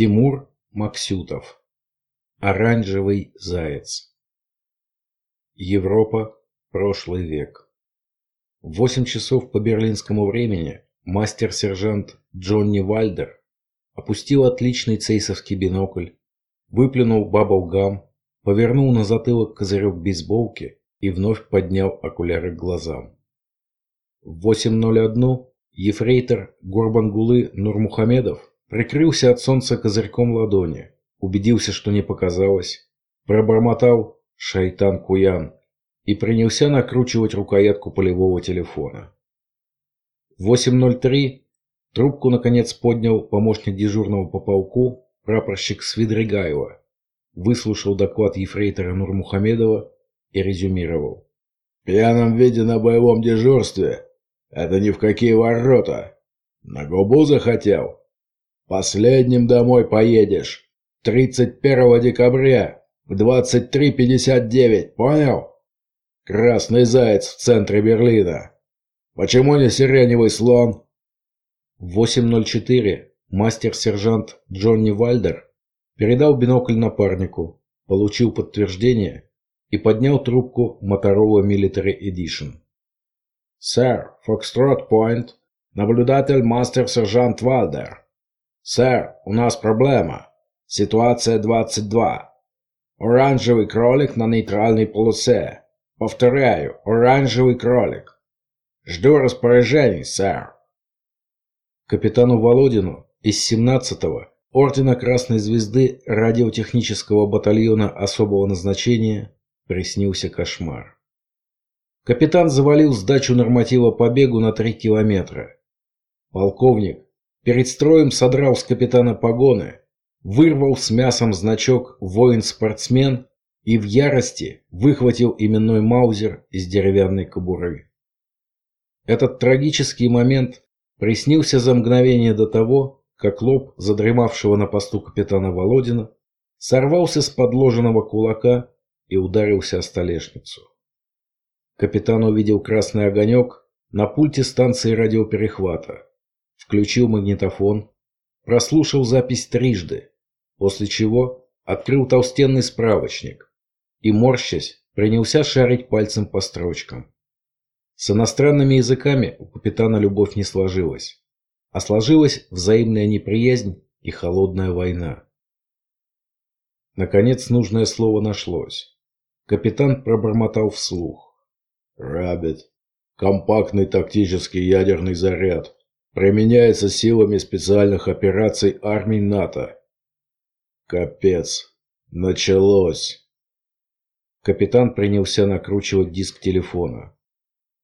Тимур Максютов. Оранжевый заяц. Европа. Прошлый век. В 8 часов по берлинскому времени мастер-сержант Джонни Вальдер опустил отличный цейсовский бинокль, выплюнул баблгам, повернул на затылок козырек бейсболки и вновь поднял окуляры к глазам. В 8.01 ефрейтор Гурбангулы Нурмухамедов Прикрылся от солнца козырьком ладони, убедился, что не показалось, пробормотал «Шайтан Куян» и принялся накручивать рукоятку полевого телефона. В 8.03 трубку наконец поднял помощник дежурного по полку прапорщик Свидригайло, выслушал доклад ефрейтора Нурмухамедова и резюмировал. «В пьяном виде на боевом дежурстве – это ни в какие ворота. На губу захотел?» Последним домой поедешь. 31 декабря в 23.59, понял? Красный заяц в центре Берлина. Почему не сиреневый слон? В 8.04 мастер-сержант Джонни Вальдер передал бинокль напарнику, получил подтверждение и поднял трубку Motorola Military Edition. «Сэр, Фокстрот Пойнт, наблюдатель мастер-сержант Вальдер. «Сэр, у нас проблема. Ситуация 22. Оранжевый кролик на нейтральной полосе. Повторяю, оранжевый кролик. Жду распоряжений, сэр». Капитану Володину из 17-го Ордена Красной Звезды радиотехнического батальона особого назначения приснился кошмар. Капитан завалил сдачу норматива по бегу на 3 километра. Полковник Перед строем содрал с капитана погоны, вырвал с мясом значок «Воин-спортсмен» и в ярости выхватил именной маузер из деревянной кобуры. Этот трагический момент приснился за мгновение до того, как лоб задремавшего на посту капитана Володина сорвался с подложенного кулака и ударился о столешницу. Капитан увидел красный огонек на пульте станции радиоперехвата включил магнитофон, прослушал запись трижды, после чего открыл толстенный справочник и, морщась, принялся шарить пальцем по строчкам. С иностранными языками у капитана любовь не сложилась, а сложилась взаимная неприязнь и холодная война. Наконец нужное слово нашлось. Капитан пробормотал вслух. «Рабит. Компактный тактический ядерный заряд применяется силами специальных операций армий НАТО. Капец. Началось. Капитан принялся накручивать диск телефона.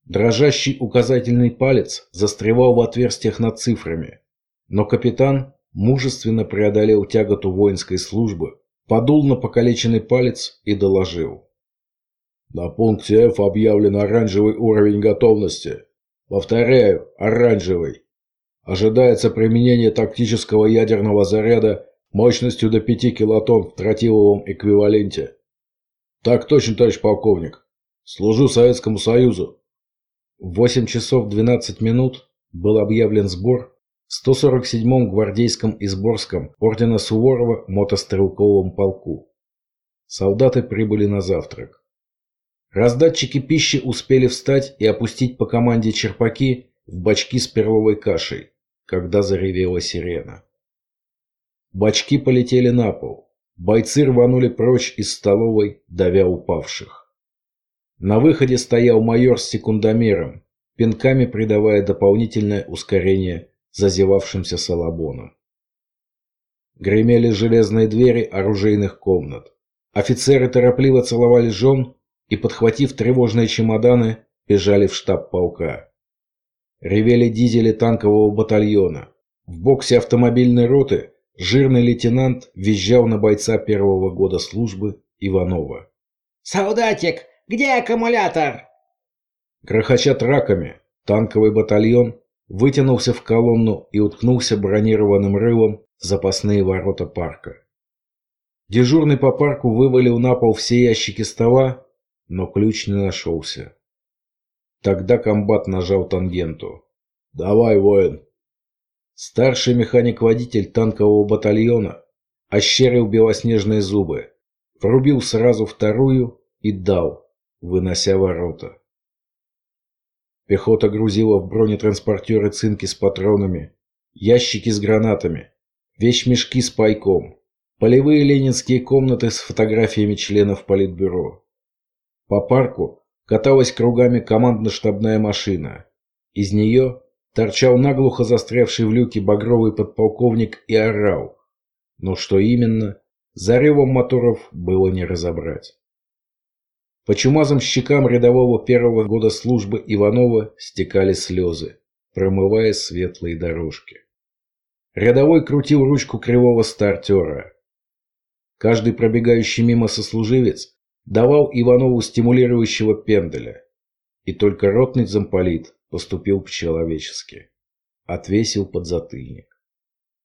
Дрожащий указательный палец застревал в отверстиях над цифрами, но капитан мужественно преодолел тяготу воинской службы, подул на покалеченный палец и доложил. На пункте F объявлен оранжевый уровень готовности. Повторяю, оранжевый. Ожидается применение тактического ядерного заряда мощностью до 5 килотонн в тротиловом эквиваленте. Так точно, товарищ полковник. Служу Советскому Союзу. В 8 часов 12 минут был объявлен сбор в 147-м гвардейском Изборском ордена Суворова мотострелковом полку. Солдаты прибыли на завтрак. Раздатчики пищи успели встать и опустить по команде черпаки в бачки с перловой кашей когда заревела сирена. Бачки полетели на пол. Бойцы рванули прочь из столовой, давя упавших. На выходе стоял майор с секундомером, пинками придавая дополнительное ускорение зазевавшимся салабонам. Гремели железные двери оружейных комнат. Офицеры торопливо целовали жен и, подхватив тревожные чемоданы, бежали в штаб полка. Ревели дизели танкового батальона. В боксе автомобильной роты жирный лейтенант визжал на бойца первого года службы Иванова. «Солдатик, где аккумулятор?» Грохоча траками, танковый батальон вытянулся в колонну и уткнулся бронированным рылом в запасные ворота парка. Дежурный по парку вывалил на пол все ящики стола, но ключ не нашелся. Тогда комбат нажал тангенту. «Давай, воин!» Старший механик-водитель танкового батальона ощерил белоснежные зубы, врубил сразу вторую и дал, вынося ворота. Пехота грузила в бронетранспортеры цинки с патронами, ящики с гранатами, вещмешки с пайком, полевые ленинские комнаты с фотографиями членов политбюро. По парку каталась кругами командно-штабная машина. Из нее торчал наглухо застрявший в люке багровый подполковник и орал. Но что именно, за ревом моторов было не разобрать. По чумазым щекам рядового первого года службы Иванова стекали слезы, промывая светлые дорожки. Рядовой крутил ручку кривого стартера. Каждый пробегающий мимо сослуживец давал Иванову стимулирующего пенделя. И только ротный замполит поступил по-человечески. Отвесил подзатыльник.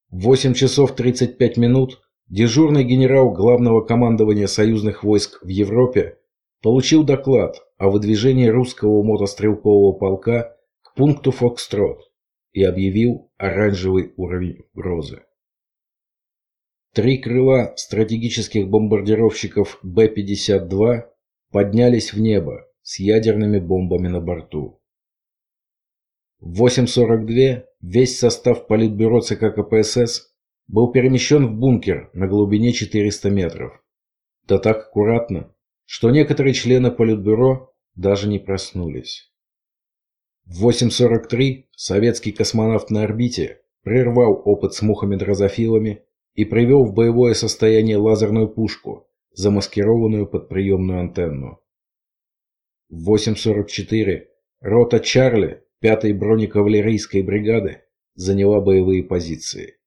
В 8 часов 35 минут дежурный генерал главного командования союзных войск в Европе получил доклад о выдвижении русского мотострелкового полка к пункту Фокстрот и объявил оранжевый уровень угрозы. Три крыла стратегических бомбардировщиков Б-52 поднялись в небо с ядерными бомбами на борту. В 8.42 весь состав Политбюро ЦК КПСС был перемещен в бункер на глубине 400 метров. Да так аккуратно, что некоторые члены Политбюро даже не проснулись. В 8.43 советский космонавт на орбите прервал опыт с мухами-дрозофилами и привел в боевое состояние лазерную пушку, замаскированную под приемную антенну. В 8.44 рота Чарли 5-й бронекавалерийской бригады заняла боевые позиции.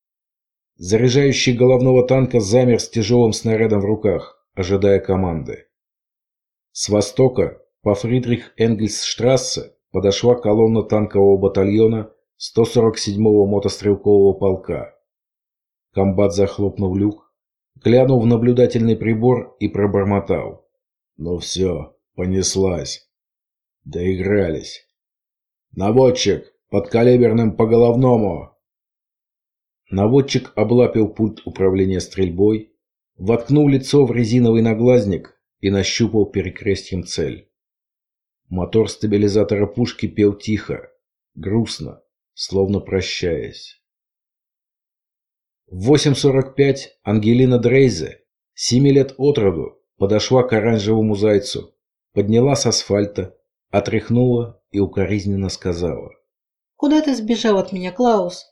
Заряжающий головного танка замер с тяжелым снарядом в руках, ожидая команды. С востока по Фридрих-Энгельсштрассе подошла колонна танкового батальона 147-го мотострелкового полка. Комбат захлопнул люк, глянул в наблюдательный прибор и пробормотал. Ну все, понеслась. Доигрались. Наводчик, под калиберным по головному. Наводчик облапил пульт управления стрельбой, воткнул лицо в резиновый наглазник и нащупал перекрестьем цель. Мотор стабилизатора пушки пел тихо, грустно, словно прощаясь. В 8.45 Ангелина Дрейзе, семи лет от роду, подошла к оранжевому зайцу, подняла с асфальта, отряхнула и укоризненно сказала. «Куда ты сбежал от меня, Клаус?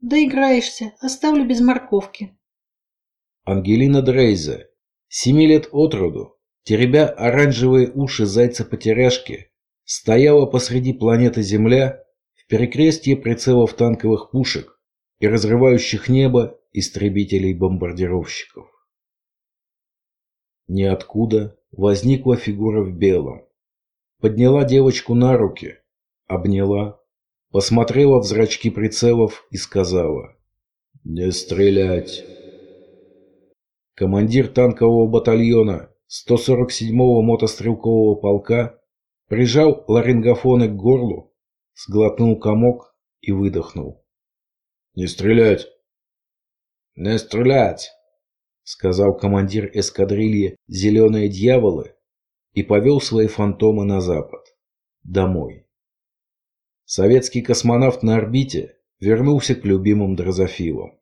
Доиграешься, оставлю без морковки». Ангелина Дрейзе, семи лет от роду, теребя оранжевые уши зайца-потеряшки, стояла посреди планеты Земля в перекрестье прицелов танковых пушек и разрывающих небо истребителей-бомбардировщиков. Ниоткуда возникла фигура в белом. Подняла девочку на руки, обняла, посмотрела в зрачки прицелов и сказала «Не стрелять!». Командир танкового батальона 147-го мотострелкового полка прижал ларингофоны к горлу, сглотнул комок и выдохнул. «Не стрелять!» «Не стрелять!» — сказал командир эскадрильи «Зеленые дьяволы» и повел свои фантомы на запад, домой. Советский космонавт на орбите вернулся к любимым дрозофилам.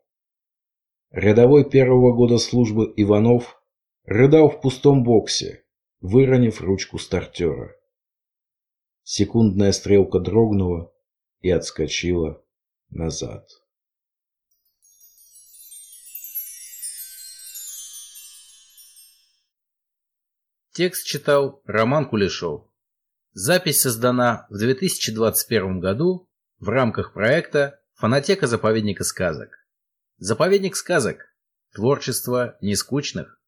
Рядовой первого года службы Иванов рыдал в пустом боксе, выронив ручку стартера. Секундная стрелка дрогнула и отскочила назад. Текст читал Роман Кулешов. Запись создана в 2021 году в рамках проекта «Фонотека заповедника сказок». Заповедник сказок. Творчество нескучных.